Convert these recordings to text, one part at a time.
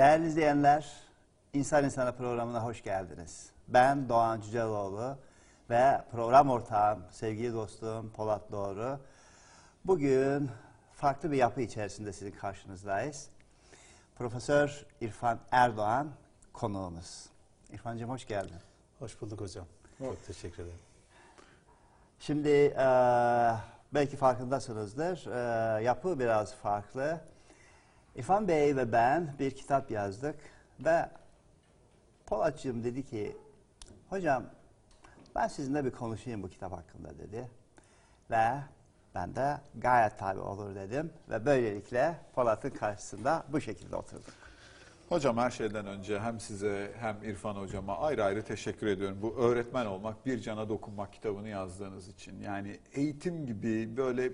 Değerli izleyenler, İnsan İnsana programına hoş geldiniz. Ben Doğan Cüceloğlu ve program ortağım, sevgili dostum Polat Doğru. Bugün farklı bir yapı içerisinde sizin karşınızdayız. Profesör İrfan Erdoğan konuğumuz. İrfancığım hoş geldin. Hoş bulduk hocam. Çok teşekkür ederim. Şimdi e, belki farkındasınızdır, e, yapı biraz farklı. İrfan Bey ve ben bir kitap yazdık ve Polatcığım dedi ki, hocam ben sizinle bir konuşayım bu kitap hakkında dedi. Ve ben de gayet tabi olur dedim ve böylelikle Polat'ın karşısında bu şekilde oturduk. Hocam her şeyden önce hem size hem İrfan hocama ayrı ayrı teşekkür ediyorum. Bu öğretmen olmak, bir cana dokunmak kitabını yazdığınız için. Yani eğitim gibi böyle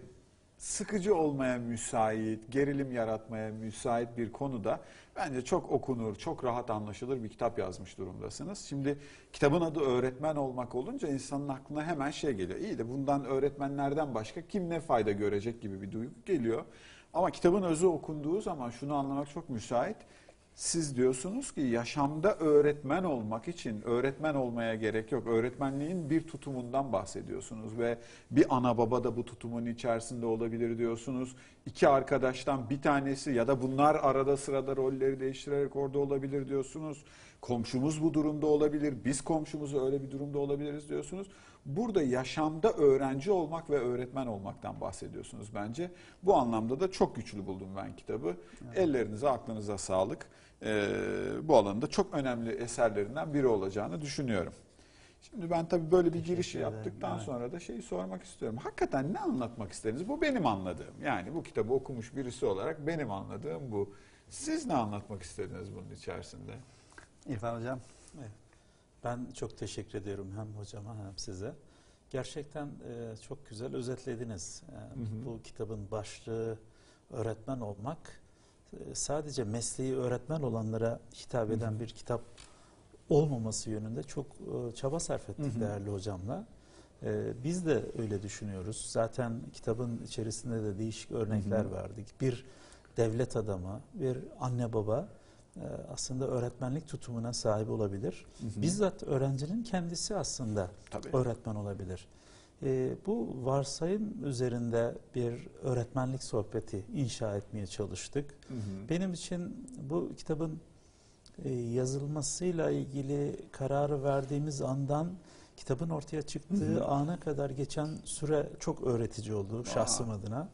sıkıcı olmaya müsait, gerilim yaratmaya müsait bir konuda bence çok okunur, çok rahat anlaşılır bir kitap yazmış durumdasınız. Şimdi kitabın adı öğretmen olmak olunca insanın aklına hemen şey geliyor. İyi de bundan öğretmenlerden başka kim ne fayda görecek gibi bir duygu geliyor. Ama kitabın özü okunduğu zaman şunu anlamak çok müsait. Siz diyorsunuz ki yaşamda öğretmen olmak için öğretmen olmaya gerek yok. Öğretmenliğin bir tutumundan bahsediyorsunuz ve bir ana baba da bu tutumun içerisinde olabilir diyorsunuz. İki arkadaştan bir tanesi ya da bunlar arada sırada rolleri değiştirerek orada olabilir diyorsunuz. Komşumuz bu durumda olabilir, biz komşumuzu öyle bir durumda olabiliriz diyorsunuz. Burada yaşamda öğrenci olmak ve öğretmen olmaktan bahsediyorsunuz bence. Bu anlamda da çok güçlü buldum ben kitabı. Evet. Ellerinize, aklınıza sağlık. Ee, bu alanda çok önemli eserlerinden biri olacağını düşünüyorum. Şimdi ben tabii böyle bir giriş yaptıktan evet. sonra da şeyi sormak istiyorum. Hakikaten ne anlatmak istediniz? Bu benim anladığım. Yani bu kitabı okumuş birisi olarak benim anladığım bu. Siz ne anlatmak istediniz bunun içerisinde? İrfan Hocam. Ben çok teşekkür ediyorum hem hocama hem size. Gerçekten e, çok güzel özetlediniz. E, hı hı. Bu kitabın başlığı öğretmen olmak e, sadece mesleği öğretmen olanlara hitap eden hı hı. bir kitap olmaması yönünde çok e, çaba sarf ettik hı hı. değerli hocamla. E, biz de öyle düşünüyoruz. Zaten kitabın içerisinde de değişik örnekler hı hı. verdik. Bir devlet adamı, bir anne baba e, aslında öğretmenlik tutumuna sahip olabilir. Hı hı. Bizzat öğrencinin kendisi aslında Tabii. öğretmen olabilir. E, bu varsayım üzerinde bir öğretmenlik sohbeti inşa etmeye çalıştık. Hı hı. Benim için bu kitabın e, yazılmasıyla ilgili kararı verdiğimiz andan kitabın ortaya çıktığı hı hı. ana kadar geçen süre çok öğretici oldu Aa. şahsım adına.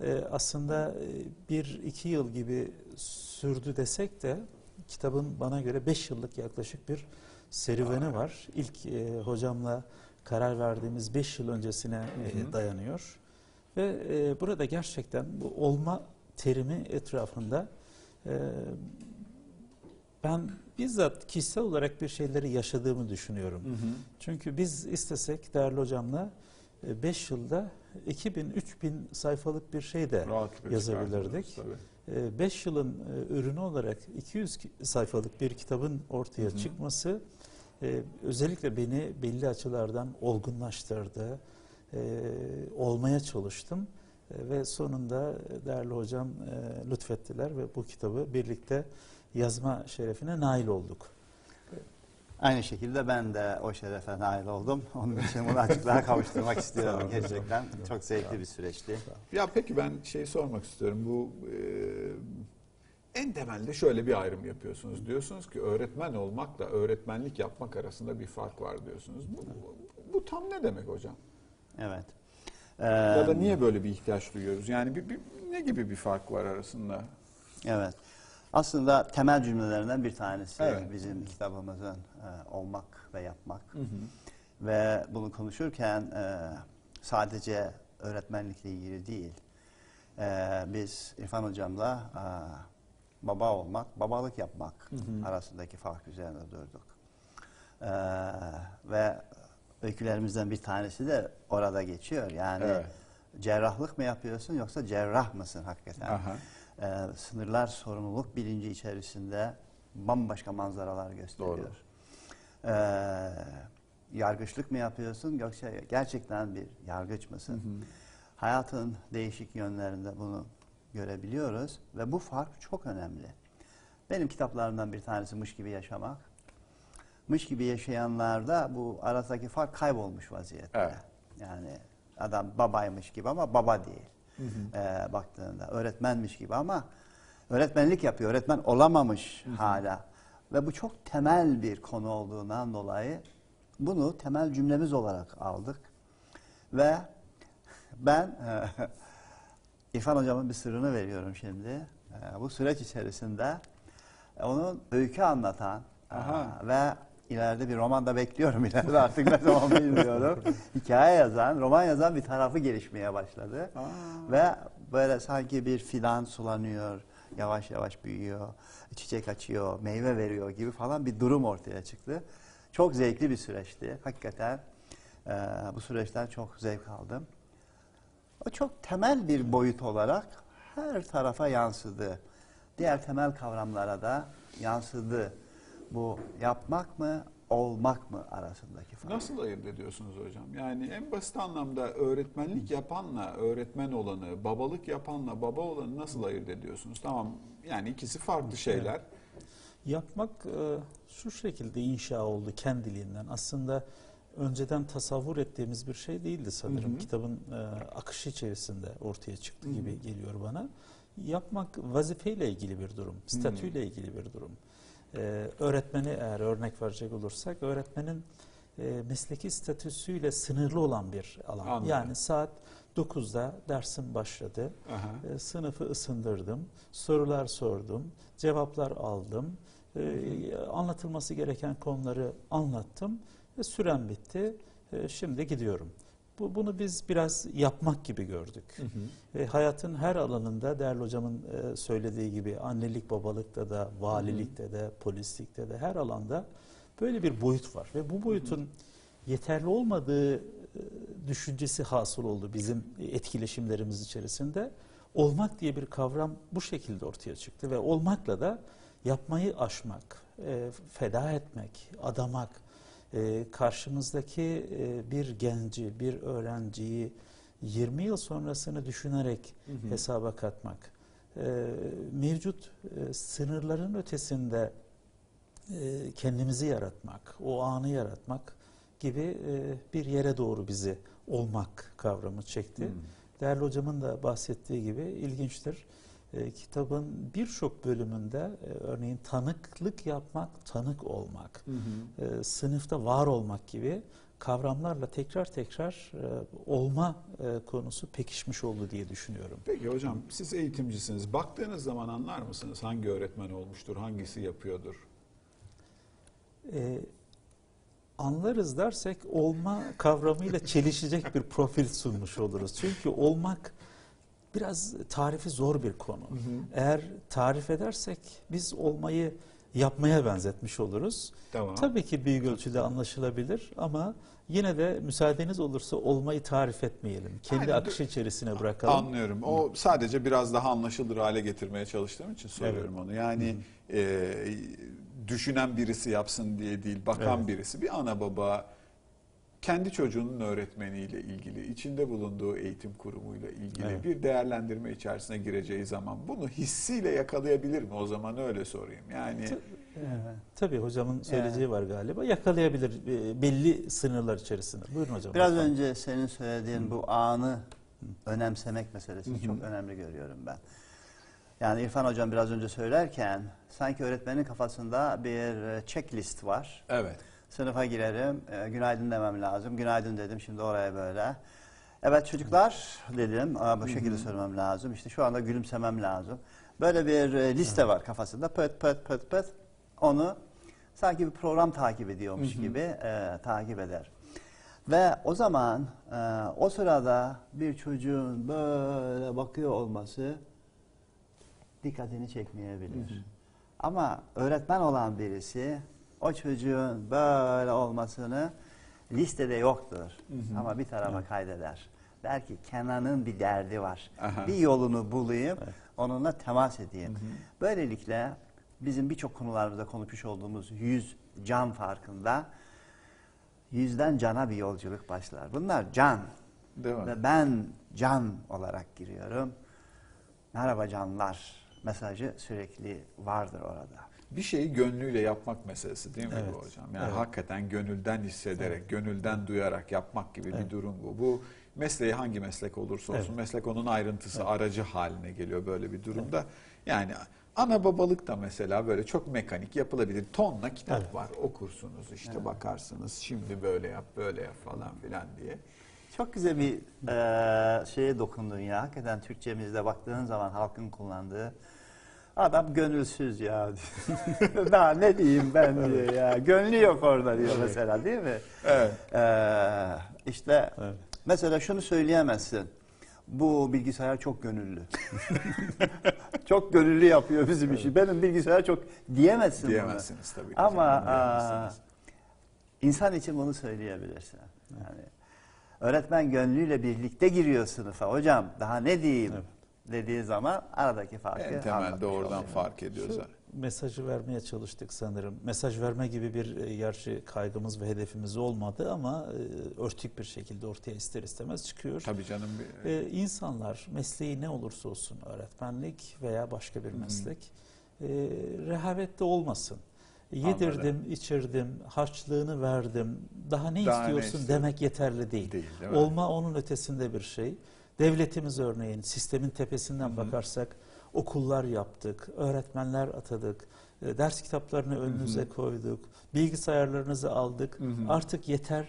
E, aslında e, bir iki yıl gibi sürdü desek de kitabın bana göre beş yıllık yaklaşık bir serüveni Aa. var. İlk e, hocamla karar verdiğimiz beş yıl öncesine e, dayanıyor. Ve e, burada gerçekten bu olma terimi etrafında e, ben bizzat kişisel olarak bir şeyleri yaşadığımı düşünüyorum. Hı hı. Çünkü biz istesek değerli hocamla 5 yılda 2000-3000 sayfalık bir şey de yazabilirdik. 5 yılın ürünü olarak 200 sayfalık bir kitabın ortaya hı hı. çıkması özellikle beni belli açılardan olgunlaştırdı. Olmaya çalıştım ve sonunda değerli hocam lütfettiler ve bu kitabı birlikte yazma şerefine nail olduk. Aynı şekilde ben de o şerefe nail oldum. Onun için bunu açıklığa kavuşturmak istiyorum gerçekten. Çok zevkli bir süreçti. Ya peki ben şey sormak istiyorum. Bu e, en temelde şöyle bir ayrım yapıyorsunuz. Diyorsunuz ki öğretmen olmakla öğretmenlik yapmak arasında bir fark var diyorsunuz. Bu, bu, bu tam ne demek hocam? Evet. Ee, ya da niye böyle bir ihtiyaç duyuyoruz? Yani bir, bir, ne gibi bir fark var arasında? Evet. Aslında temel cümlelerinden bir tanesi evet. bizim kitabımızın e, olmak ve yapmak. Hı hı. Ve bunu konuşurken e, sadece öğretmenlikle ilgili değil. E, biz İrfan Hocam'la e, baba olmak, babalık yapmak hı hı. arasındaki fark üzerinde durduk. E, ve öykülerimizden bir tanesi de orada geçiyor. Yani evet. cerrahlık mı yapıyorsun yoksa cerrah mısın hakikaten? Aha e, sınırlar sorumluluk bilinci içerisinde bambaşka manzaralar gösteriyor. Doğru. E, yargıçlık mı yapıyorsun yoksa gerçekten bir yargıç mısın? Hayatın değişik yönlerinde bunu görebiliyoruz ve bu fark çok önemli. Benim kitaplarımdan bir tanesi Mış gibi yaşamak. Mış gibi yaşayanlarda bu aradaki fark kaybolmuş vaziyette. Evet. Yani adam babaymış gibi ama baba değil. Ee, baktığında öğretmenmiş gibi ama öğretmenlik yapıyor. Öğretmen olamamış hala. Ve bu çok temel bir konu olduğundan dolayı bunu temel cümlemiz olarak aldık. Ve ben İrfan hocamın bir sırrını veriyorum şimdi. Ee, bu süreç içerisinde onun öykü anlatan Aha. e, ve ileride bir roman da bekliyorum ileride artık ne zaman bilmiyorum. Hikaye yazan, roman yazan bir tarafı gelişmeye başladı. Ve böyle sanki bir fidan sulanıyor, yavaş yavaş büyüyor, çiçek açıyor, meyve veriyor gibi falan bir durum ortaya çıktı. Çok zevkli bir süreçti. Hakikaten e, bu süreçten çok zevk aldım. O çok temel bir boyut olarak her tarafa yansıdı. Diğer temel kavramlara da yansıdı. Bu yapmak mı, olmak mı arasındaki fark. Nasıl ayırt ediyorsunuz hocam? Yani en basit anlamda öğretmenlik yapanla öğretmen olanı, babalık yapanla baba olanı nasıl ayırt ediyorsunuz? Tamam yani ikisi farklı şeyler. Yapmak e, şu şekilde inşa oldu kendiliğinden. Aslında önceden tasavvur ettiğimiz bir şey değildi sanırım. Hı hı. Kitabın e, akışı içerisinde ortaya çıktı gibi geliyor bana. Yapmak vazifeyle ilgili bir durum, statüyle ilgili bir durum. E, öğretmeni eğer örnek verecek olursak, öğretmenin e, mesleki statüsüyle sınırlı olan bir alan. Anladım. Yani saat 9'da dersim başladı. Aha. E, sınıfı ısındırdım, sorular sordum, cevaplar aldım, e, anlatılması gereken konuları anlattım ve süren bitti. E, şimdi gidiyorum. Bu, bunu biz biraz yapmak gibi gördük. E, hayatın her alanında değerli hocamın e, söylediği gibi annelik babalıkta da, valilikte de, polislikte de her alanda böyle bir boyut var. Ve bu boyutun yeterli olmadığı e, düşüncesi hasıl oldu bizim etkileşimlerimiz içerisinde. Olmak diye bir kavram bu şekilde ortaya çıktı ve olmakla da yapmayı aşmak, e, feda etmek, adamak, e, karşımızdaki e, bir genci, bir öğrenciyi 20 yıl sonrasını düşünerek hesaba katmak, e, mevcut e, sınırların ötesinde e, kendimizi yaratmak, o anı yaratmak gibi e, bir yere doğru bizi olmak kavramı çekti. Hmm. Değerli hocamın da bahsettiği gibi ilginçtir. E, kitabın birçok bölümünde e, örneğin tanıklık yapmak, tanık olmak, e, sınıfta var olmak gibi kavramlarla tekrar tekrar e, olma e, konusu pekişmiş oldu diye düşünüyorum. Peki hocam siz eğitimcisiniz. Baktığınız zaman anlar mısınız hangi öğretmen olmuştur, hangisi yapıyordur? E, anlarız dersek olma kavramıyla çelişecek bir profil sunmuş oluruz. Çünkü olmak biraz tarifi zor bir konu. Eğer tarif edersek biz olmayı yapmaya benzetmiş oluruz. Tamam. Tabii ki büyük ölçüde anlaşılabilir ama yine de müsaadeniz olursa olmayı tarif etmeyelim. Kendi Yani akışı içerisine bırakalım. Anlıyorum. O sadece biraz daha anlaşılır hale getirmeye çalıştığım için soruyorum onu. Yani e, düşünen birisi yapsın diye değil, bakan Evet. birisi. Bir ana baba kendi çocuğunun öğretmeniyle ilgili, içinde bulunduğu eğitim kurumuyla ilgili Evet. bir değerlendirme içerisine gireceği zaman bunu hissiyle yakalayabilir mi? O zaman öyle sorayım. Yani Evet. Tabii hocamın söyleyeceği var galiba. Yakalayabilir e, belli sınırlar içerisinde. Buyurun hocam. Biraz lütfen. önce senin söylediğin bu anı önemsemek meselesini çok önemli görüyorum ben. Yani İrfan Hocam biraz önce söylerken sanki öğretmenin kafasında bir e, checklist var. evet. Sınıfa girerim, e, günaydın demem lazım. Günaydın dedim, şimdi oraya böyle. Evet çocuklar dedim, Aa, bu şekilde söylemem lazım. İşte şu anda gülümsemem lazım. Böyle bir e, liste var kafasında. Pöt pöt pöt pöt. Onu sanki bir program takip ediyormuş gibi e, takip eder. Ve o zaman e, o sırada bir çocuğun böyle bakıyor olması dikkatini çekmeyebilir. Ama öğretmen olan birisi o çocuğun böyle olmasını listede yoktur. Ama bir tarafa kaydeder. Der ki Kenan'ın bir derdi var. Aha. Bir yolunu bulayım, onunla temas edeyim. Böylelikle bizim birçok konularımızda konuşmuş olduğumuz yüz can farkında yüzden cana bir yolculuk başlar. Bunlar can. Değil mi? Ve ben can olarak giriyorum. Merhaba canlar mesajı sürekli vardır orada. Bir şeyi gönlüyle yapmak meselesi değil mi Evet. bu hocam? Yani Evet. hakikaten gönülden hissederek, gönülden duyarak yapmak gibi bir Evet. durum bu. Bu mesleği hangi meslek olursa olsun Evet. meslek onun ayrıntısı, Evet. aracı haline geliyor böyle bir durumda. Yani ana babalık da mesela böyle çok mekanik yapılabilir. Tonla kitap Evet. var. Okursunuz işte bakarsınız. Şimdi böyle yap, böyle yap falan filan diye. Çok güzel bir eee, şeye dokundun ya. Hakikaten Türkçemizde baktığın zaman halkın kullandığı adam gönülsüz ya. Daha ne diyeyim ben diyor ya. Gönlü yok orada diyor mesela değil mi? Evet. Eee işte Evet. mesela şunu söyleyemezsin. Bu bilgisayar çok gönüllü. çok gönüllü yapıyor bizim işi. Benim bilgisayar çok diyemezsin bunu. Diyemezsiniz tabii ki. Ama aa, insan için bunu söyleyebilirsin. Yani öğretmen gönlüyle birlikte giriyor sınıfa. Hocam daha ne diyeyim Evet. Dediği zaman aradaki farkı en temelde oradan oluyor. fark ediyoruz. Şu mesajı vermeye çalıştık sanırım. Mesaj verme gibi bir e, gerçi kaygımız ve hedefimiz olmadı ama e, örtük bir şekilde ortaya ister istemez çıkıyor. Tabii canım. bir- Ee, insanlar mesleği ne olursa olsun öğretmenlik veya başka bir meslek e, rehavette olmasın. Yedirdim, içirdim, harçlığını verdim. Daha ne Daha ne istiyorsun istiyorsun? demek yeterli değil. Değil, değil? Olma onun ötesinde bir şey. Devletimiz örneğin sistemin tepesinden Hı hı. bakarsak okullar yaptık, öğretmenler atadık, e, ders kitaplarını önünüze koyduk, bilgisayarlarınızı aldık. Hı hı. Artık yeter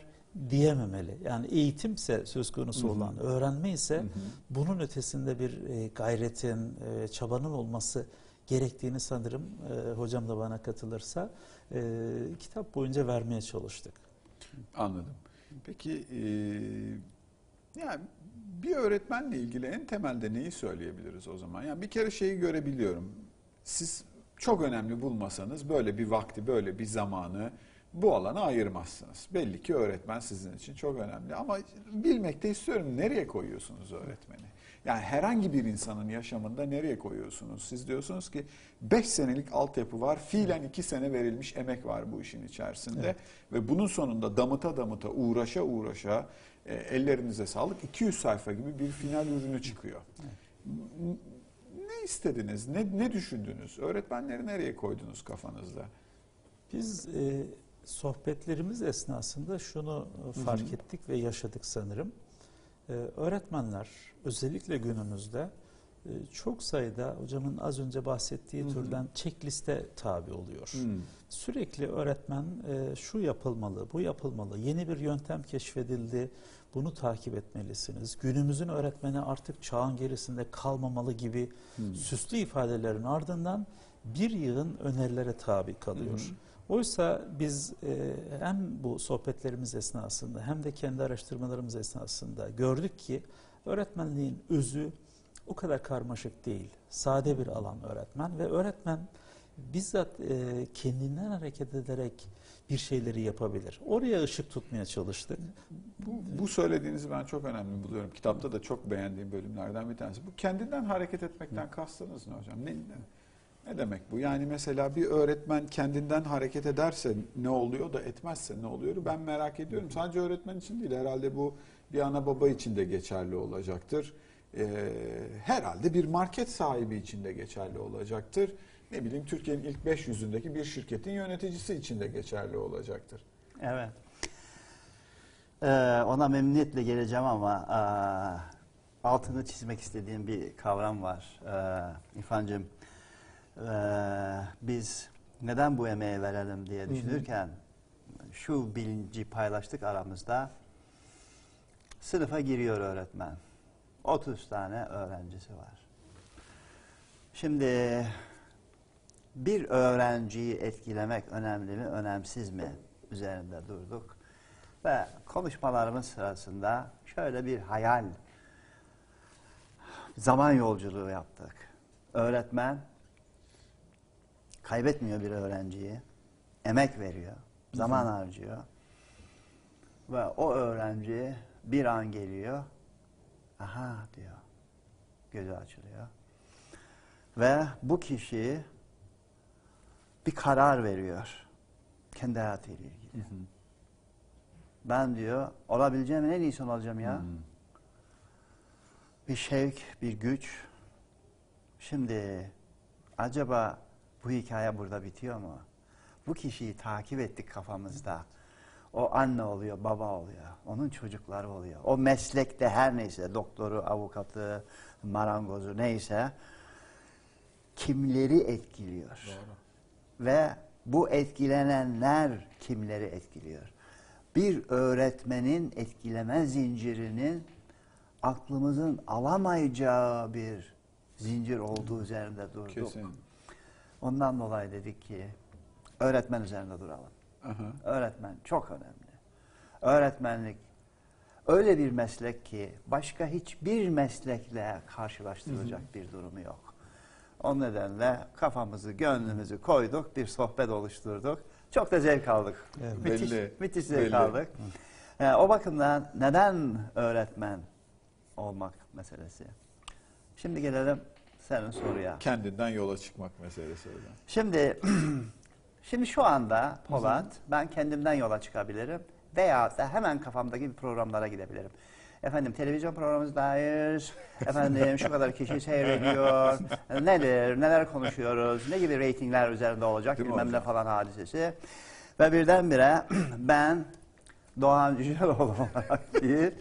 diyememeli. Yani eğitimse söz konusu Hı hı. olan, öğrenme ise Hı hı. bunun ötesinde bir e, gayretin, e, çabanın olması gerektiğini sanırım e, hocam da bana katılırsa e, kitap boyunca vermeye çalıştık. Anladım. Peki e, yani bir öğretmenle ilgili en temelde neyi söyleyebiliriz o zaman? Yani bir kere şeyi görebiliyorum. Siz çok önemli bulmasanız böyle bir vakti, böyle bir zamanı bu alana ayırmazsınız. Belli ki öğretmen sizin için çok önemli ama bilmek de istiyorum nereye koyuyorsunuz öğretmeni? Yani herhangi bir insanın yaşamında nereye koyuyorsunuz? Siz diyorsunuz ki 5 senelik altyapı var, fiilen 2 sene verilmiş emek var bu işin içerisinde. Evet. Ve bunun sonunda damıta damıta, uğraşa uğraşa e, ellerinize sağlık 200 sayfa gibi bir final ürünü çıkıyor. Ne istediniz, ne, ne düşündünüz? Öğretmenleri nereye koydunuz kafanızda? Biz e, sohbetlerimiz esnasında şunu e, fark Hı hı. ettik ve yaşadık sanırım. E, öğretmenler özellikle günümüzde e, çok sayıda hocamın az önce bahsettiği Hı hı. türden checkliste tabi oluyor. Hmm. Sürekli öğretmen e, şu yapılmalı, bu yapılmalı, yeni bir yöntem keşfedildi, bunu takip etmelisiniz. Günümüzün öğretmeni artık çağın gerisinde kalmamalı gibi Hmm. süslü ifadelerin ardından bir yığın önerilere tabi kalıyor. Hı hı. Oysa biz e, hem bu sohbetlerimiz esnasında hem de kendi araştırmalarımız esnasında gördük ki öğretmenliğin özü o kadar karmaşık değil. Sade bir alan öğretmen ve öğretmen bizzat e, kendinden hareket ederek bir şeyleri yapabilir. Oraya ışık tutmaya çalıştık. Bu, bu söylediğinizi ben çok önemli buluyorum. Kitapta da çok beğendiğim bölümlerden bir tanesi. Bu kendinden hareket etmekten kastınız ne hocam? Ne, ne demek bu? Yani mesela bir öğretmen kendinden hareket ederse ne oluyor da etmezse ne oluyor? Ben merak ediyorum. Sadece öğretmen için değil herhalde bu bir ana baba için de geçerli olacaktır. Ee, herhalde bir market sahibi için de geçerli olacaktır. Ne bileyim Türkiye'nin ilk 500'ündeki bir şirketin yöneticisi için de geçerli olacaktır. Evet. Ee, ona memnuniyetle geleceğim ama aa, altını çizmek istediğim bir kavram var. Ee, İrfancığım, ee, biz neden bu emeği verelim diye düşünürken şu bilinci paylaştık aramızda. Sınıfa giriyor öğretmen. 30 tane öğrencisi var. Şimdi bir öğrenciyi etkilemek önemli mi, önemsiz mi üzerinde durduk. Ve konuşmalarımız sırasında şöyle bir hayal, zaman yolculuğu yaptık. Öğretmen kaybetmiyor bir öğrenciyi, emek veriyor, zaman harcıyor. Ve o öğrenci bir an geliyor, aha diyor, gözü açılıyor. Ve bu kişi bir karar veriyor kendi hayatıyla ilgili. Ben diyor olabileceğim en iyisi olacağım ya. Hmm. Bir şevk, bir güç. Şimdi acaba bu hikaye burada bitiyor mu? Bu kişiyi takip ettik kafamızda. O anne oluyor, baba oluyor. Onun çocukları oluyor. O meslekte her neyse, doktoru, avukatı, marangozu neyse kimleri etkiliyor? Doğru. Ve bu etkilenenler kimleri etkiliyor? Bir öğretmenin etkileme zincirinin aklımızın alamayacağı bir zincir olduğu üzerinde durduk. Kesin. Ondan dolayı dedik ki öğretmen üzerinde duralım. Aha. Öğretmen çok önemli. Öğretmenlik öyle bir meslek ki başka hiçbir meslekle karşılaştırılacak bir durumu yok. O nedenle kafamızı, gönlümüzü koyduk, bir sohbet oluşturduk. Çok da zevk aldık. Evet. Müthiş, Belli, müthiş zevk belli. aldık. Ee, o bakımdan neden öğretmen olmak meselesi? Şimdi gelelim senin soruya. Kendinden yola çıkmak meselesi. Şimdi şimdi şu anda Polat ben kendimden yola çıkabilirim veya da hemen kafamdaki bir programlara gidebilirim. Efendim televizyon programımızdayız. Efendim şu kadar kişi seyrediyor. Nedir? Neler konuşuyoruz? Ne gibi reytingler üzerinde olacak? Değil mi bilmem ne hocam? falan hadisesi. Ve birdenbire ben Doğan Cüceloğlu olarak bir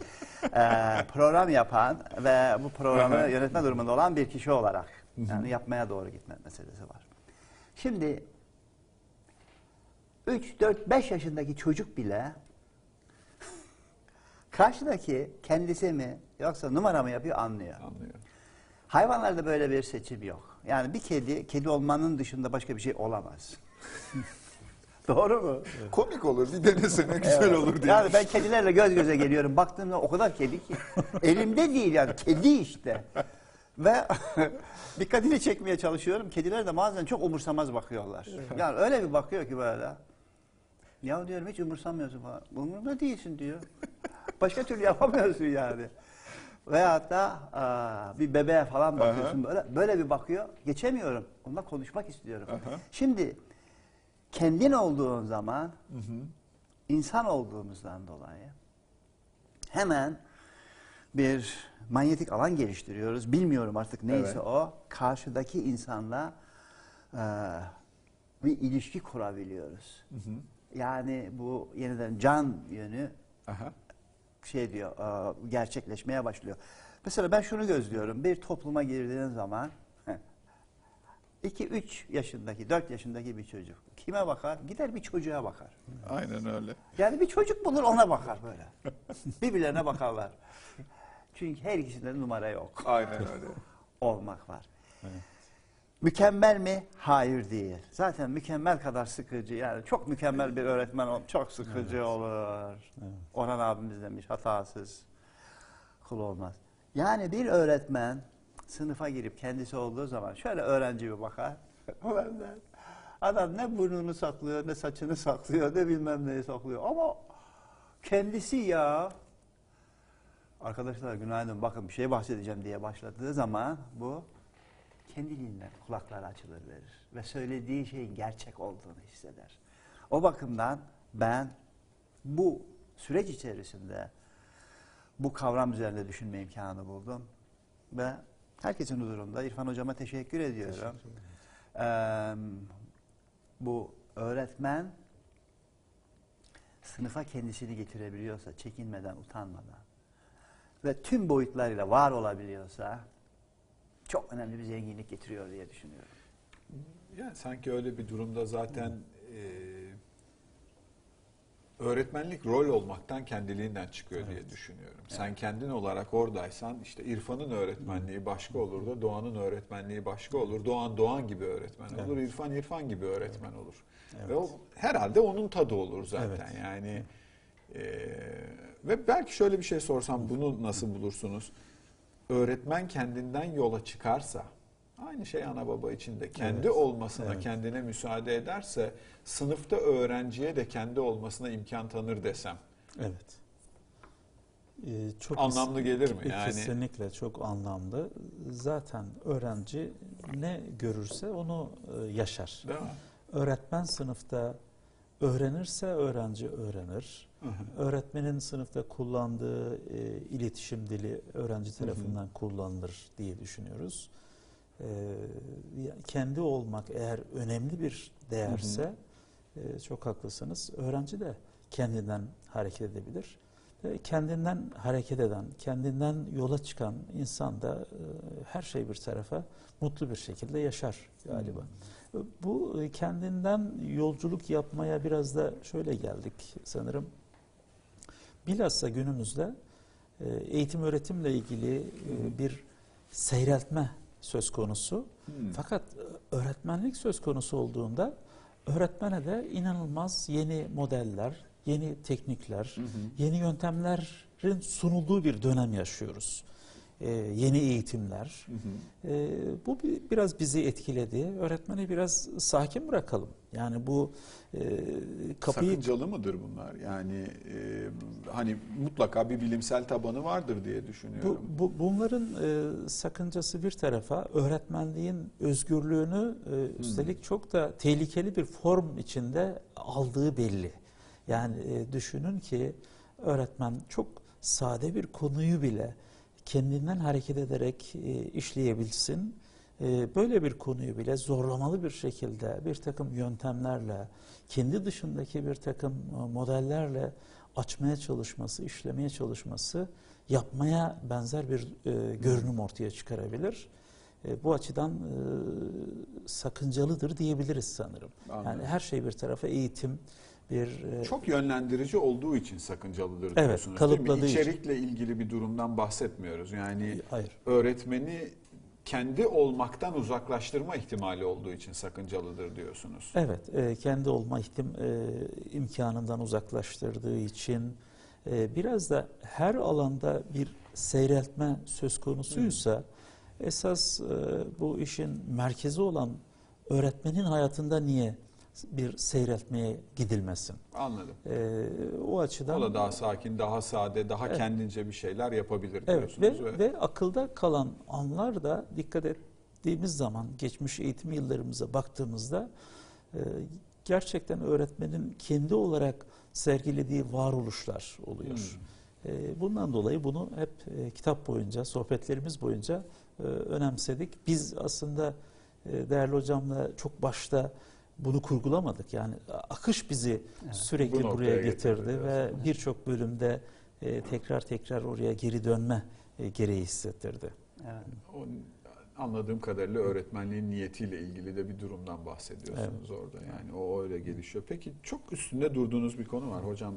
e, program yapan ve bu programı yönetme durumunda olan bir kişi olarak yani yapmaya doğru gitme meselesi var. Şimdi 3, 4, 5 yaşındaki çocuk bile karşıdaki kendisi mi yoksa numara mı yapıyor anlıyor. Anlıyorum. Hayvanlarda böyle bir seçim yok. Yani bir kedi, kedi olmanın dışında başka bir şey olamaz. Doğru mu? Komik olur bir denesene güzel Evet. olur diye. Yani ben kedilerle göz göze geliyorum. Baktığımda o kadar kedi ki. Elimde değil yani. Kedi işte. Ve dikkatini çekmeye çalışıyorum. Kediler de bazen çok umursamaz bakıyorlar. Yani öyle bir bakıyor ki böyle. Ya diyorum hiç umursamıyorsun falan. Umurumda değilsin diyor. Başka türlü yapamıyorsun yani. Veyahut da aa, bir bebeğe falan bakıyorsun böyle. Böyle bir bakıyor. Geçemiyorum. Onunla konuşmak istiyorum. Aha. Şimdi kendin olduğun zaman insan olduğumuzdan dolayı hemen bir manyetik alan geliştiriyoruz. Bilmiyorum artık neyse Evet. o. Karşıdaki insanla e, bir ilişki kurabiliyoruz. Yani bu yeniden can yönü Aha. şey diyor e, gerçekleşmeye başlıyor. Mesela ben şunu gözlüyorum. Bir topluma girdiğin zaman 2-3 yaşındaki, 4 yaşındaki bir çocuk kime bakar? Gider bir çocuğa bakar. Aynen öyle. Yani bir çocuk bulur ona bakar böyle. Birbirlerine bakarlar. Çünkü her ikisinde de numara yok. Aynen öyle. Olmak var. Evet. Mükemmel mi? Hayır değil. Zaten mükemmel kadar sıkıcı. Yani çok mükemmel bir öğretmen ol, çok sıkıcı Evet. olur. Evet. Orhan abimiz demiş hatasız kul olmaz. Yani bir öğretmen sınıfa girip kendisi olduğu zaman şöyle öğrenci bir bakar. Ulan Adam ne burnunu saklıyor, ne saçını saklıyor, ne bilmem neyi saklıyor. Ama kendisi ya. Arkadaşlar günaydın bakın bir şey bahsedeceğim diye başladığı zaman bu kendiliğinden kulakları açılır verir. Ve söylediği şeyin gerçek olduğunu hisseder. O bakımdan ben bu süreç içerisinde bu kavram üzerinde düşünme imkanı buldum. Ve herkesin huzurunda İrfan Hocama teşekkür ediyorum. Eee, bu öğretmen sınıfa kendisini getirebiliyorsa, çekinmeden, utanmadan ve tüm boyutlarıyla var olabiliyorsa çok önemli bir zenginlik getiriyor diye düşünüyorum. Yani sanki öyle bir durumda zaten e, öğretmenlik rol olmaktan kendiliğinden çıkıyor diye düşünüyorum. Sen kendin olarak oradaysan işte İrfan'ın öğretmenliği başka olur da Doğan'ın öğretmenliği başka olur. Doğan Doğan gibi öğretmen olur, Evet. İrfan İrfan gibi öğretmen olur. Evet. Ve o herhalde onun tadı olur zaten. Evet. Yani e, ve belki şöyle bir şey sorsam bunu nasıl bulursunuz? Öğretmen kendinden yola çıkarsa aynı şey ana baba için de kendi Evet. olmasına Evet. kendine müsaade ederse sınıfta öğrenciye de kendi olmasına imkan tanır desem Evet. Ee, çok Anlamlı gelir mi? Yani- Kesinlikle çok anlamlı. Zaten öğrenci ne görürse onu e, yaşar. değil mi? Öğretmen sınıfta öğrenirse öğrenci öğrenir. Öğretmenin sınıfta kullandığı e, iletişim dili öğrenci tarafından kullanılır diye düşünüyoruz. E, kendi olmak eğer önemli bir değerse e, çok haklısınız. Öğrenci de kendinden hareket edebilir. Ve kendinden hareket eden, kendinden yola çıkan insan da e, her şey bir tarafa mutlu bir şekilde yaşar galiba. Bu e, kendinden yolculuk yapmaya biraz da şöyle geldik sanırım. Bilhassa günümüzde e, eğitim öğretimle ilgili e, bir seyreltme söz konusu. Hmm. Fakat öğretmenlik söz konusu olduğunda öğretmene de inanılmaz yeni modeller, yeni teknikler, Hı hı. yeni yöntemlerin sunulduğu bir dönem yaşıyoruz. E, yeni eğitimler. Hı hı. E, bu bi- biraz bizi etkiledi. Öğretmeni biraz sakin bırakalım. Yani bu e, kapıyı Sakıncalı mıdır bunlar? Yani e, hani mutlaka bir bilimsel tabanı vardır diye Bu, düşünüyorum. bu bunların e, sakıncası bir tarafa öğretmenliğin özgürlüğünü e, üstelik çok da tehlikeli bir form içinde aldığı belli. Yani e, düşünün ki öğretmen çok sade bir konuyu bile kendinden hareket ederek e, işleyebilsin. E, böyle bir konuyu bile zorlamalı bir şekilde bir takım yöntemlerle, kendi dışındaki bir takım e, modellerle açmaya çalışması, işlemeye çalışması yapmaya benzer bir e, görünüm ortaya çıkarabilir. E, bu açıdan e, sakıncalıdır diyebiliriz sanırım. Anladım. Yani her şey bir tarafa eğitim, bir e, Çok yönlendirici olduğu için sakıncalıdır Evet, diyorsunuz değil mi? kalıpladığı için. İçerikle ilgili bir durumdan bahsetmiyoruz. Yani hayır. öğretmeni kendi olmaktan uzaklaştırma ihtimali olduğu için sakıncalıdır diyorsunuz. Evet, e, kendi olma ihtim e, imkanından uzaklaştırdığı için e, biraz da her alanda bir seyreltme söz konusuysa esas e, bu işin merkezi olan öğretmenin hayatında niye bir seyreltmeye gidilmesin? Anladım. E, o açıdan O da daha sakin, daha sade, daha Evet. kendince bir şeyler yapabilir Evet diyorsunuz. ve, ve akılda kalan anlar da dikkat ettiğimiz zaman geçmiş eğitim yıllarımıza baktığımızda e, gerçekten öğretmenin kendi olarak sergilediği varoluşlar oluyor. Hmm. E, bundan dolayı bunu hep e, kitap boyunca, sohbetlerimiz boyunca e, önemsedik. Biz aslında e, değerli hocamla çok başta bunu kurgulamadık. Yani akış bizi Evet. sürekli Bu buraya getirdi getirdi ve birçok bölümde e, tekrar tekrar oraya geri dönme e, gereği hissettirdi. Evet. O, anladığım kadarıyla öğretmenliğin niyetiyle ilgili de bir durumdan bahsediyorsunuz orada. Yani o öyle gelişiyor. Peki çok üstünde durduğunuz bir konu var hocam.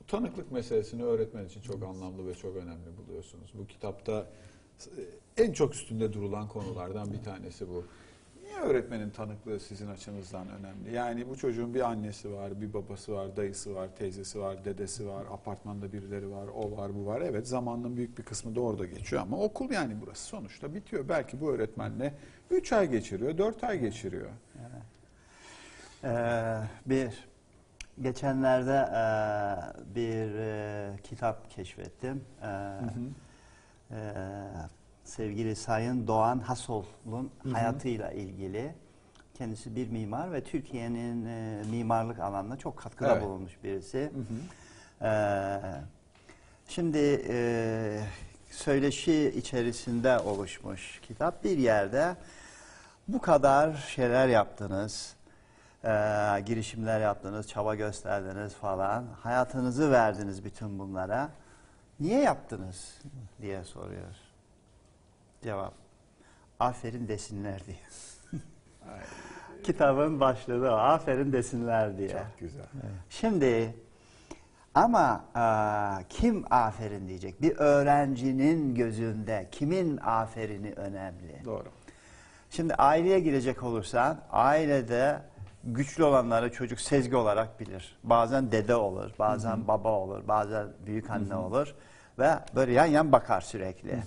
Bu tanıklık meselesini öğretmen için çok anlamlı ve çok önemli buluyorsunuz. Bu kitapta e, en çok üstünde durulan konulardan bir tanesi bu. Niye öğretmenin tanıklığı sizin açınızdan önemli? Yani bu çocuğun bir annesi var, bir babası var, dayısı var, teyzesi var, dedesi var, apartmanda birileri var, o var, bu var. Evet zamanın büyük bir kısmı da orada geçiyor ama okul yani burası sonuçta bitiyor. Belki bu öğretmenle 3 ay geçiriyor, 4 ay geçiriyor. Evet. Ee, bir, geçenlerde e, bir e, kitap keşfettim. Ee, e, sevgili Sayın Doğan Hasol'un hayatıyla ilgili. Kendisi bir mimar ve Türkiye'nin e, mimarlık alanında çok katkıda Evet. bulunmuş birisi. Hı hı. Ee, şimdi e, söyleşi içerisinde oluşmuş kitap bir yerde bu kadar şeyler yaptınız, e, girişimler yaptınız, çaba gösterdiniz falan, hayatınızı verdiniz bütün bunlara. Niye yaptınız diye soruyor. Cevap, aferin desinler diye. Kitabın başlığı aferin desinler diye. çok güzel. Şimdi ama aa, kim aferin diyecek? Bir öğrencinin gözünde kimin aferini önemli? Doğru. Şimdi aileye girecek olursan ailede güçlü olanları çocuk sezgi olarak bilir. Bazen dede olur, bazen baba olur, bazen büyük anne olur ve böyle yan yan bakar sürekli.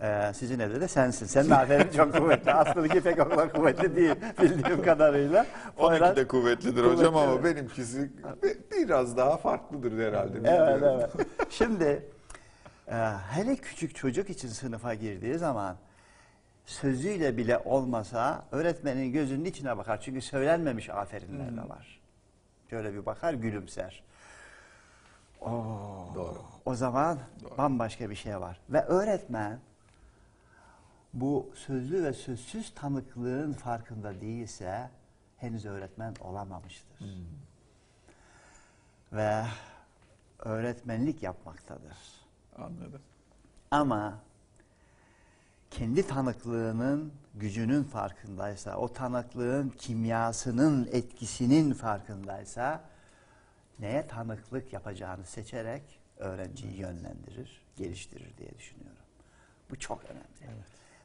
Ee, sizin evde de sensin. Senin aferin çok kuvvetli. Aslındaki pek o kadar kuvvetli değil bildiğim kadarıyla. Onunki de kuvvetlidir Kuvvetli, hocam ama benimkisi bi- biraz daha farklıdır herhalde. Evet bilmiyorum. evet. Şimdi e, hele küçük çocuk için sınıfa girdiği zaman sözüyle bile olmasa öğretmenin gözünün içine bakar. Çünkü söylenmemiş aferinler de var. Şöyle bir bakar gülümser. Oo, Doğru. O zaman Doğru. bambaşka bir şey var. Ve öğretmen bu sözlü ve sözsüz tanıklığın farkında değilse henüz öğretmen olamamıştır. Hmm. Ve öğretmenlik yapmaktadır. Anladım. Ama kendi tanıklığının gücünün farkındaysa, o tanıklığın kimyasının etkisinin farkındaysa neye tanıklık yapacağını seçerek öğrenciyi yönlendirir, geliştirir diye düşünüyorum. Bu çok önemli.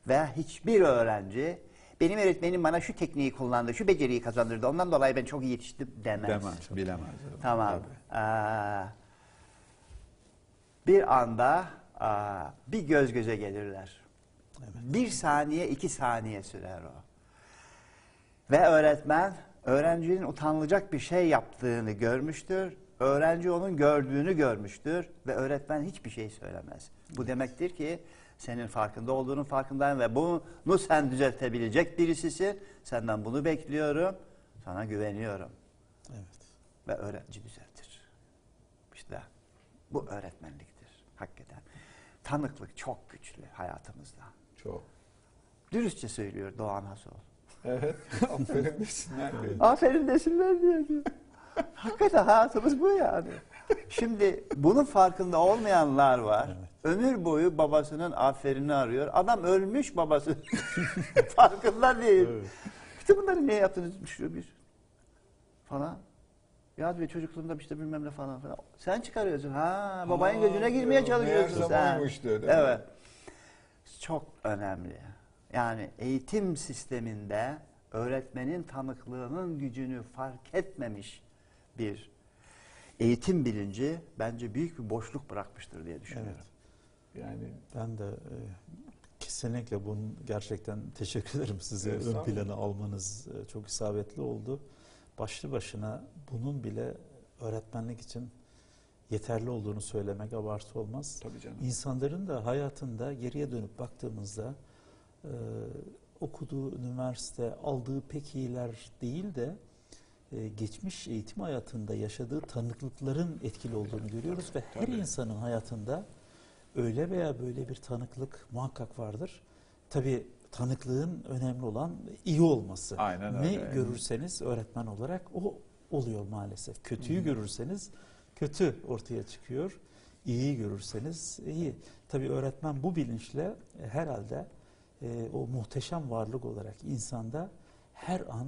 Ve hiçbir öğrenci benim öğretmenim bana şu tekniği kullandı, şu beceriyi kazandırdı, ondan dolayı ben çok iyi yetiştim demez. Demez, bilemez. Tamam. Ee, bir anda aa, bir göz göze gelirler. Bir saniye, iki saniye sürer o. Ve öğretmen öğrencinin utanılacak bir şey yaptığını görmüştür. Öğrenci onun gördüğünü görmüştür ve öğretmen hiçbir şey söylemez. Bu demektir ki senin farkında olduğunun farkındayım ve bunu sen düzeltebilecek birisisin. Senden bunu bekliyorum. Sana güveniyorum Evet. ve öğrenci düzeltir. İşte bu öğretmenliktir hakikaten. Tanıklık çok güçlü hayatımızda. Çok. Dürüstçe söylüyor Doğan Hasol. Evet. Aferin desinler diye. Aferin desinler diye. diyor. hakikaten hayatımız bu yani. Şimdi bunun farkında olmayanlar var. Evet. Ömür boyu babasının aferini arıyor. Adam ölmüş babası. farkında değil. Evet. İşte bunları niye yaptınız şu bir falan. Ya diyor çocukluğumda işte bilmem ne falan falan. Sen çıkarıyorsun. Ha babanın Aa, gözüne girmeye çalışıyorsun sen. mi? Evet. Çok önemli. Yani eğitim sisteminde öğretmenin tanıklığının gücünü fark etmemiş bir eğitim bilinci bence büyük bir boşluk bırakmıştır diye düşünüyorum. Evet. Yani Ben de e, kesinlikle bunun gerçekten teşekkür ederim size ön plana almanız e, çok isabetli oldu. Başlı başına bunun bile öğretmenlik için yeterli olduğunu söylemek abartı olmaz. tabii canım. İnsanların da hayatında geriye dönüp baktığımızda e, okuduğu üniversite, aldığı pek iyiler değil de e, geçmiş eğitim hayatında yaşadığı tanıklıkların etkili olduğunu görüyoruz ve her Tabii. insanın hayatında öyle veya böyle bir tanıklık muhakkak vardır. Tabii tanıklığın önemli olan iyi olması. Aynen ne öyle. görürseniz öğretmen olarak o oluyor maalesef. Kötüyü görürseniz kötü ortaya çıkıyor. İyiyi görürseniz iyi. Tabii öğretmen bu bilinçle e, herhalde e, o muhteşem varlık olarak insanda her an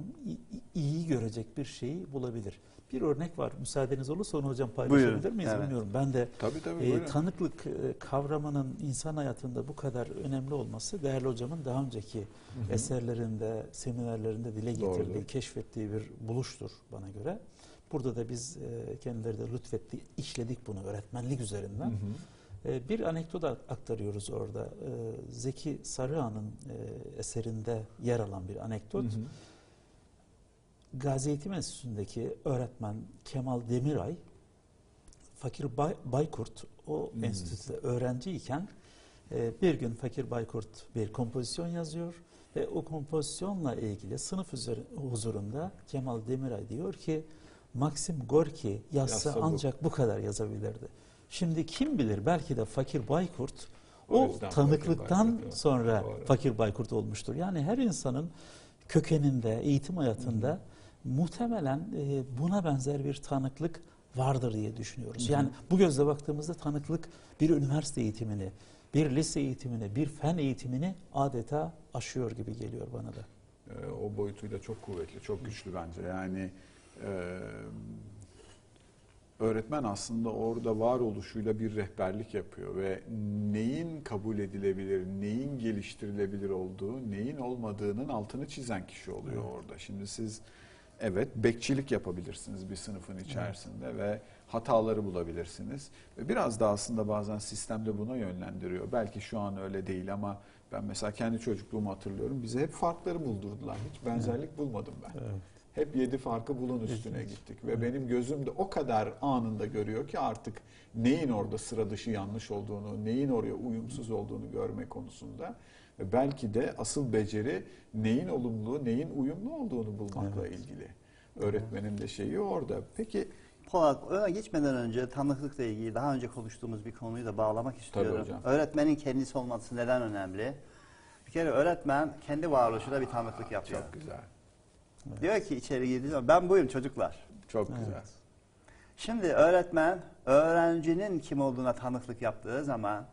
iyi görecek bir şeyi bulabilir. Bir örnek var. Müsaadeniz olursa onu hocam paylaşabilir Buyurun, miyiz evet. bilmiyorum. Ben de Tabii tabii. e, tanıklık e, kavramının insan hayatında bu kadar önemli olması değerli hocamın daha önceki Hı hı. eserlerinde, seminerlerinde dile getirdiği, Doğrudur. keşfettiği bir buluştur bana göre. Burada da biz e, kendileri de lütfetti, işledik bunu öğretmenlik Hı üzerinden. hı. E, bir anekdot aktarıyoruz orada. E, Zeki Sarıhan'ın e, eserinde yer alan bir anekdot. Hı hı. Gazi Eğitim Enstitüsü'ndeki öğretmen Kemal Demiray, Fakir Bay- Baykurt o Hmm. enstitüde öğrenciyken e, bir gün Fakir Baykurt bir kompozisyon yazıyor ve o kompozisyonla ilgili sınıf huzurunda Kemal Demiray diyor ki Maxim Gorki yazsa Yazsa bu. ancak bu kadar yazabilirdi. Şimdi kim bilir belki de Fakir Baykurt O o, tanıklıktan Fakir Baykurt, sonra doğru. Fakir Baykurt olmuştur. Yani her insanın kökeninde, eğitim hayatında muhtemelen e, buna benzer bir tanıklık vardır diye düşünüyoruz. Hı hı. Yani bu gözle baktığımızda tanıklık bir üniversite eğitimini, bir lise eğitimini, bir fen eğitimini adeta aşıyor gibi geliyor bana da. Ee, o boyutuyla çok kuvvetli, çok güçlü bence. Yani e, öğretmen aslında orada varoluşuyla bir rehberlik yapıyor ve neyin kabul edilebilir, neyin geliştirilebilir olduğu, neyin olmadığının altını çizen kişi oluyor Evet. orada. Şimdi siz evet bekçilik yapabilirsiniz bir sınıfın içerisinde ve hataları bulabilirsiniz. Ve biraz da aslında bazen sistemde buna yönlendiriyor. Belki şu an öyle değil ama ben mesela kendi çocukluğumu hatırlıyorum. Bize hep farkları buldurdular. Hiç benzerlik bulmadım ben. Hep yedi farkı bulun üstüne Evet. gittik. Ve benim gözüm de o kadar anında görüyor ki artık neyin orada sıra dışı yanlış olduğunu, neyin oraya uyumsuz olduğunu görme konusunda. Ve belki de asıl beceri neyin olumlu, neyin uyumlu olduğunu bulmakla ilgili. Öğretmenin de şeyi orada. Peki Polat, öne geçmeden önce tanıklıkla ilgili daha önce konuştuğumuz bir konuyu da bağlamak istiyorum. hocam. Öğretmenin kendisi olması neden önemli? Bir kere öğretmen kendi varoluşuyla bir tanıklık yapıyor. çok güzel. Diyor ki içeri girdiği zaman ben buyum çocuklar. Çok Evet. güzel. Şimdi öğretmen öğrencinin kim olduğuna tanıklık yaptığı zaman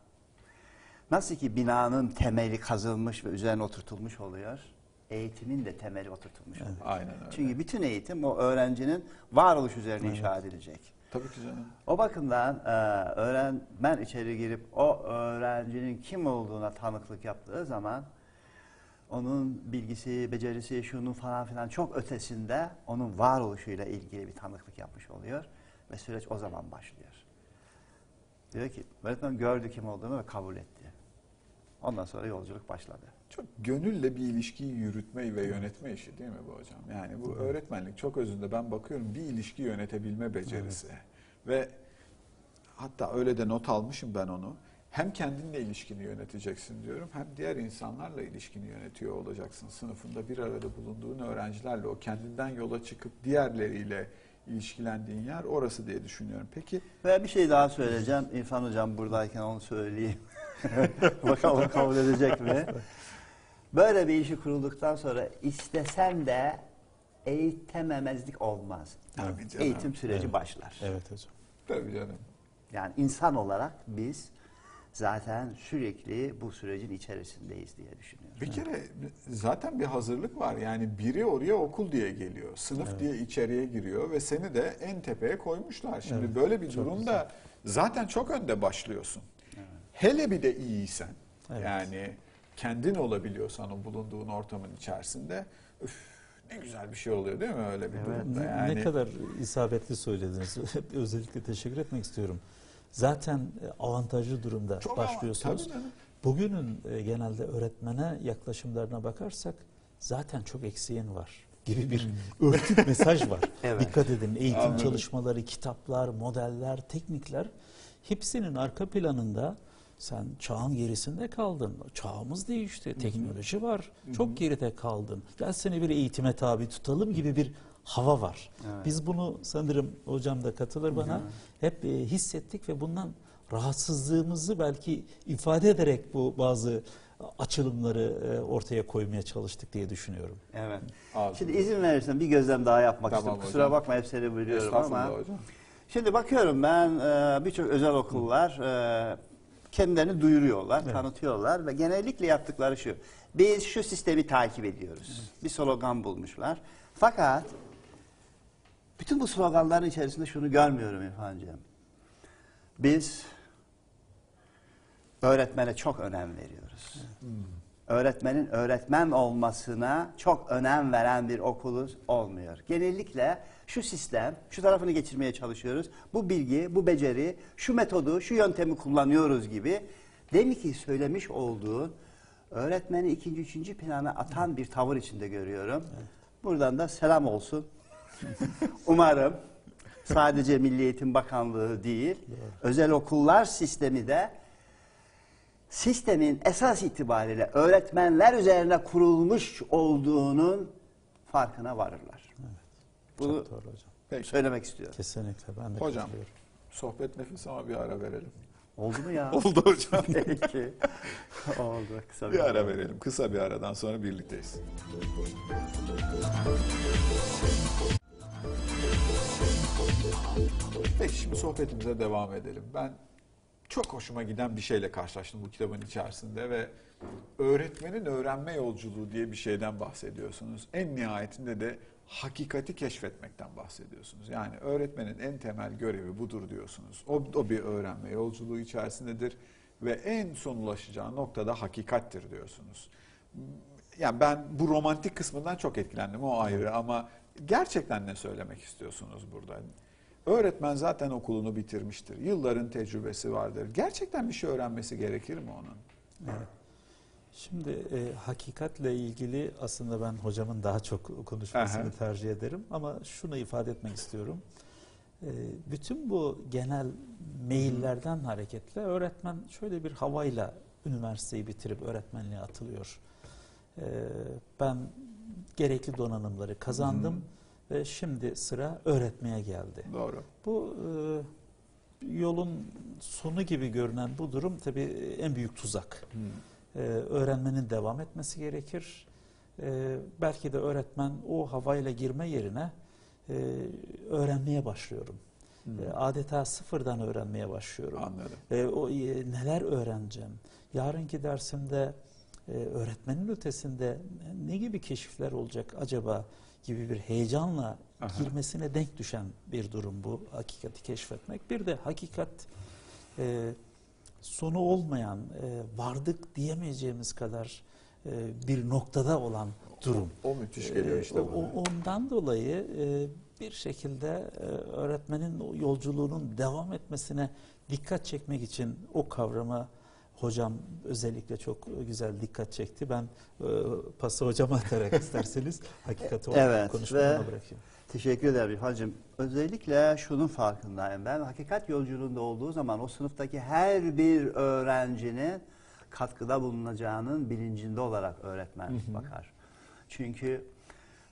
nasıl ki binanın temeli kazılmış ve üzerine oturtulmuş oluyor, eğitimin de temeli oturtulmuş oluyor. Aynen öyle. Çünkü bütün eğitim o öğrencinin varoluş üzerine inşa edilecek. Tabii ki canım. O bakımdan e, öğrenmen içeri girip o öğrencinin kim olduğuna tanıklık yaptığı zaman onun bilgisi, becerisi, şunu falan filan çok ötesinde onun varoluşuyla ilgili bir tanıklık yapmış oluyor ve süreç o zaman başlıyor. Diyor ki öğretmen gördü kim olduğunu ve kabul etti. Ondan sonra yolculuk başladı. Çok gönülle bir ilişkiyi yürütme ve yönetme işi değil mi bu hocam? Yani bu öğretmenlik çok özünde ben bakıyorum bir ilişki yönetebilme becerisi. Ve hatta öyle de not almışım ben onu. Hem kendinle ilişkini yöneteceksin diyorum hem diğer insanlarla ilişkini yönetiyor olacaksın. Sınıfında bir arada bulunduğun öğrencilerle o kendinden yola çıkıp diğerleriyle ilişkilendiğin yer orası diye düşünüyorum. Peki Ve bir şey daha söyleyeceğim. İrfan Hocam buradayken onu söyleyeyim. Bakalım kabul edecek mi? Böyle bir işi kurulduktan sonra istesen de eğitememezlik olmaz. Tabii canım. Eğitim süreci Evet. başlar. Evet hocam. tabii canım. Yani insan olarak biz zaten sürekli bu sürecin içerisindeyiz diye düşünüyorum. Bir kere zaten bir hazırlık var. Yani biri oraya okul diye geliyor. Sınıf Evet. diye içeriye giriyor ve seni de en tepeye koymuşlar. Şimdi Evet, böyle bir çok durumda zaten çok önde başlıyorsun. Hele bir de iyiysen Evet. yani kendin olabiliyorsan o bulunduğun ortamın içerisinde üf, ne güzel bir şey oluyor değil mi öyle bir Evet. durumda yani. ne kadar isabetli söylediniz. Özellikle teşekkür etmek istiyorum. Zaten e, avantajlı durumda Çok başlıyorsunuz. Bugünün e, genelde öğretmene yaklaşımlarına bakarsak zaten çok eksiğin var gibi bir örtük mesaj var. Evet. Dikkat edin eğitim Anladım. çalışmaları, kitaplar, modeller, teknikler hepsinin arka planında sen çağın gerisinde kaldın. Çağımız değişti, teknoloji var. Çok geride kaldın. Gel seni bir eğitime tabi tutalım gibi bir hava var. Evet. Biz bunu sanırım hocam da katılır bana hep e, hissettik ve bundan rahatsızlığımızı belki ifade ederek bu bazı açılımları e, ortaya koymaya çalıştık diye düşünüyorum. Evet. Ağzına. Şimdi izin verirsen bir gözlem daha yapmak Tamam istiyorum. hocam. Kusura bakma hep seni bölüyorum ama. hocam. Şimdi bakıyorum ben e, birçok özel okullar e, kendilerini duyuruyorlar, Evet. tanıtıyorlar ve genellikle yaptıkları şu. Biz şu sistemi takip ediyoruz. Bir slogan bulmuşlar. Fakat bütün bu sloganların içerisinde şunu görmüyorum İrfan'cığım. Biz öğretmene çok önem veriyoruz. Öğretmenin öğretmen olmasına çok önem veren bir okuluz olmuyor. Genellikle şu sistem, şu tarafını geçirmeye çalışıyoruz. Bu bilgi, bu beceri, şu metodu, şu yöntemi kullanıyoruz gibi. Demin ki söylemiş olduğun öğretmeni ikinci, üçüncü plana atan bir tavır içinde görüyorum. Buradan da selam olsun. Umarım sadece Milli Eğitim Bakanlığı değil, özel okullar sistemi de sistemin esas itibariyle öğretmenler üzerine kurulmuş olduğunun farkına varırlar. Bunu Çok doğru hocam. Peki. söylemek istiyorum. Kesinlikle ben de Hocam. katılıyorum. Sohbet nefis ama bir ara verelim. Oldu mu ya? Oldu hocam. Peki. Oldu. Kısa bir ara verelim. Kısa bir aradan sonra birlikteyiz. Peki şimdi sohbetimize devam edelim. Ben çok hoşuma giden bir şeyle karşılaştım bu kitabın içerisinde ve öğretmenin öğrenme yolculuğu diye bir şeyden bahsediyorsunuz. En nihayetinde de hakikati keşfetmekten bahsediyorsunuz. Yani öğretmenin en temel görevi budur diyorsunuz. O, o bir öğrenme yolculuğu içerisindedir ve en son ulaşacağı noktada hakikattir diyorsunuz. Yani ben bu romantik kısmından çok etkilendim o ayrı ama gerçekten ne söylemek istiyorsunuz burada? Öğretmen zaten okulunu bitirmiştir. Yılların tecrübesi vardır. Gerçekten bir şey öğrenmesi gerekir mi onun? Evet. Şimdi e, hakikatle ilgili aslında ben hocamın daha çok konuşmasını Aha. tercih ederim ama şunu ifade etmek istiyorum. E, bütün bu genel maillerden hareketle öğretmen şöyle bir havayla üniversiteyi bitirip öğretmenliğe atılıyor. E, ben gerekli donanımları kazandım ve şimdi sıra öğretmeye geldi. Doğru. Bu e, yolun sonu gibi görünen bu durum tabii en büyük tuzak. Hmm. Ee, öğrenmenin devam etmesi gerekir. Ee, belki de öğretmen o havayla girme yerine e, öğrenmeye başlıyorum. Ee, adeta sıfırdan öğrenmeye başlıyorum. Anladım. Ee, o e, neler öğreneceğim? Yarınki dersimde e, öğretmenin ötesinde ne gibi keşifler olacak acaba gibi bir heyecanla Aha. girmesine denk düşen bir durum bu hakikati keşfetmek. Bir de hakikat e, sonu olmayan, e, vardık diyemeyeceğimiz kadar e, bir noktada olan durum. O müthiş geliyor E, işte o- bana. o- ondan dolayı e, bir şekilde e, öğretmenin o yolculuğunun devam etmesine dikkat çekmek için o kavrama hocam özellikle çok güzel dikkat çekti. Ben e, pası hocama atarak isterseniz hakikati Evet, konuşmamı bırakayım. Teşekkür ederim hacım. Özellikle şunun farkındayım ben. Hakikat yolculuğunda olduğu zaman o sınıftaki her bir öğrencinin katkıda bulunacağının bilincinde olarak öğretmen bakar. Çünkü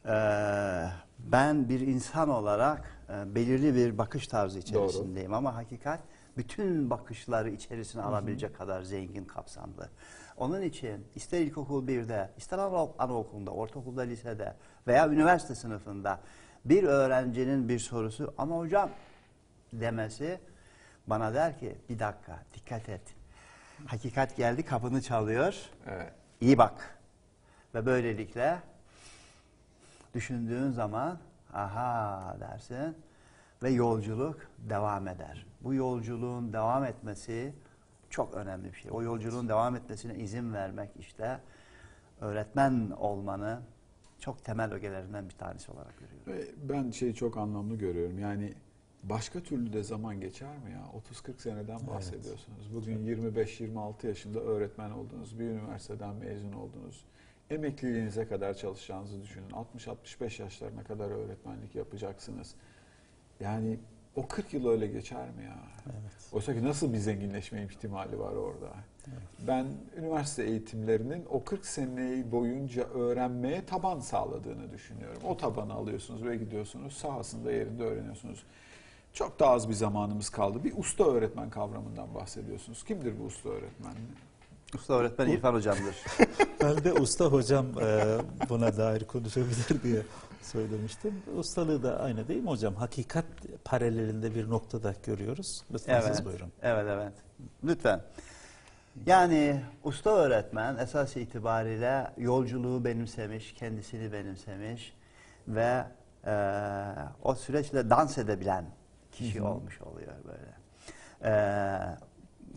eee, ben bir insan olarak eee, belirli bir bakış tarzı içerisindeyim ama hakikat bütün bakışları içerisine alabilecek kadar zengin kapsamlı. Onun için ister ilkokul 1'de, ister ana- anaokulunda, ortaokulda, lisede veya üniversite sınıfında bir öğrencinin bir sorusu ama hocam demesi bana der ki bir dakika dikkat et. Hakikat geldi kapını çalıyor. Evet. İyi bak. Ve böylelikle düşündüğün zaman aha dersin ve yolculuk devam eder. Bu yolculuğun devam etmesi çok önemli bir şey. O yolculuğun devam etmesine izin vermek işte öğretmen olmanın çok temel ögelerinden bir tanesi olarak görüyorum. Ben şeyi çok anlamlı görüyorum. Yani başka türlü de zaman geçer mi ya? 30-40 seneden bahsediyorsunuz. Bugün 25-26 yaşında öğretmen oldunuz. Bir üniversiteden mezun oldunuz. Emekliliğinize kadar çalışacağınızı düşünün. 60-65 yaşlarına kadar öğretmenlik yapacaksınız. Yani o 40 yıl öyle geçer mi ya? Evet. Oysa ki nasıl bir zenginleşme ihtimali var orada? Evet. Ben üniversite eğitimlerinin o 40 seneyi boyunca öğrenmeye taban sağladığını düşünüyorum. O tabanı alıyorsunuz ve gidiyorsunuz sahasında yerinde öğreniyorsunuz. Çok da az bir zamanımız kaldı. Bir usta öğretmen kavramından bahsediyorsunuz. Kimdir bu usta öğretmen? Usta öğretmen İrfan hocamdır. Ben de usta hocam e, buna dair konuşabilir diye söylemiştim. Ustalığı da aynı değil mi hocam? Hakikat paralelinde bir noktada görüyoruz. Lütfen siz Evet. buyurun. Evet evet. Lütfen. Yani usta öğretmen esas itibariyle yolculuğu benimsemiş, kendisini benimsemiş ve eee, o süreçle dans edebilen kişi Hı hı. olmuş oluyor böyle. Eee,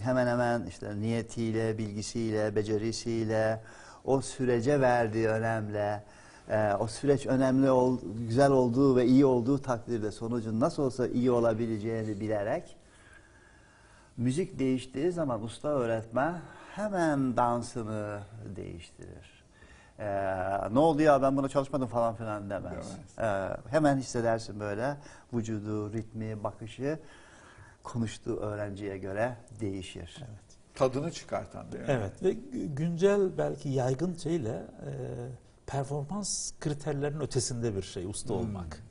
hemen hemen işte niyetiyle, bilgisiyle, becerisiyle, o sürece verdiği önemle, eee, o süreç önemli, ol, güzel olduğu ve iyi olduğu takdirde sonucun nasıl olsa iyi olabileceğini bilerek müzik değiştiği zaman usta öğretmen hemen dansını değiştirir. Ee, ne oldu ya ben buna çalışmadım falan filan demez. Demez. Ee, hemen hissedersin böyle vücudu, ritmi, bakışı konuştuğu öğrenciye göre değişir. Evet. Tadını çıkartan değil mi? Evet ve gü- güncel belki yaygın şeyle e, performans kriterlerinin ötesinde bir şey usta Hmm. olmak.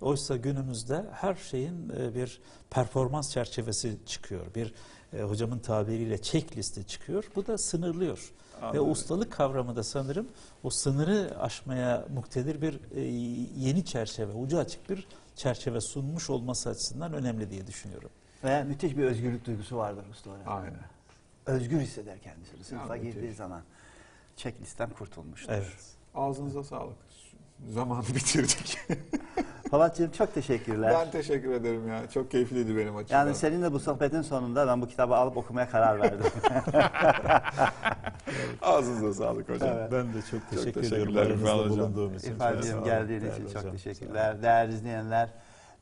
Oysa günümüzde her şeyin e, bir performans çerçevesi çıkıyor. Bir e, hocamın tabiriyle checklisti çıkıyor. Bu da sınırlıyor. Ve Anladım. ustalık kavramı da sanırım o sınırı aşmaya muktedir bir e, yeni çerçeve, ucu açık bir çerçeve sunmuş olması açısından önemli diye düşünüyorum. Ve müthiş bir özgürlük duygusu vardır usta öğretmen. Aynen. Özgür hisseder kendisini sınıfa Ya, girdiği zaman. Checklistten kurtulmuştur. Evet. Ağzınıza sağlık. Zamanı bitirdik. Polatcığım çok teşekkürler. ben teşekkür ederim ya. Çok keyifliydi benim açımdan. Yani seninle bu sohbetin sonunda ben bu kitabı alıp okumaya karar verdim. Ağzınıza sağlık hocam. Evet. Ben de çok teşekkür ediyorum teşekkürler aranızda İrfan Hocam. bulunduğum için. Çok İrfan'cığım geldiğin için çok hocam, teşekkürler. Değerli izleyenler,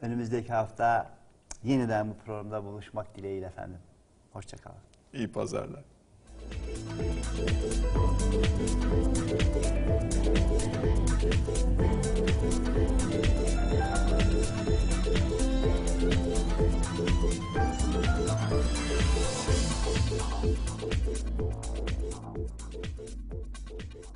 önümüzdeki hafta Yeniden bu programda buluşmak dileğiyle efendim. Hoşçakalın. İyi pazarlar.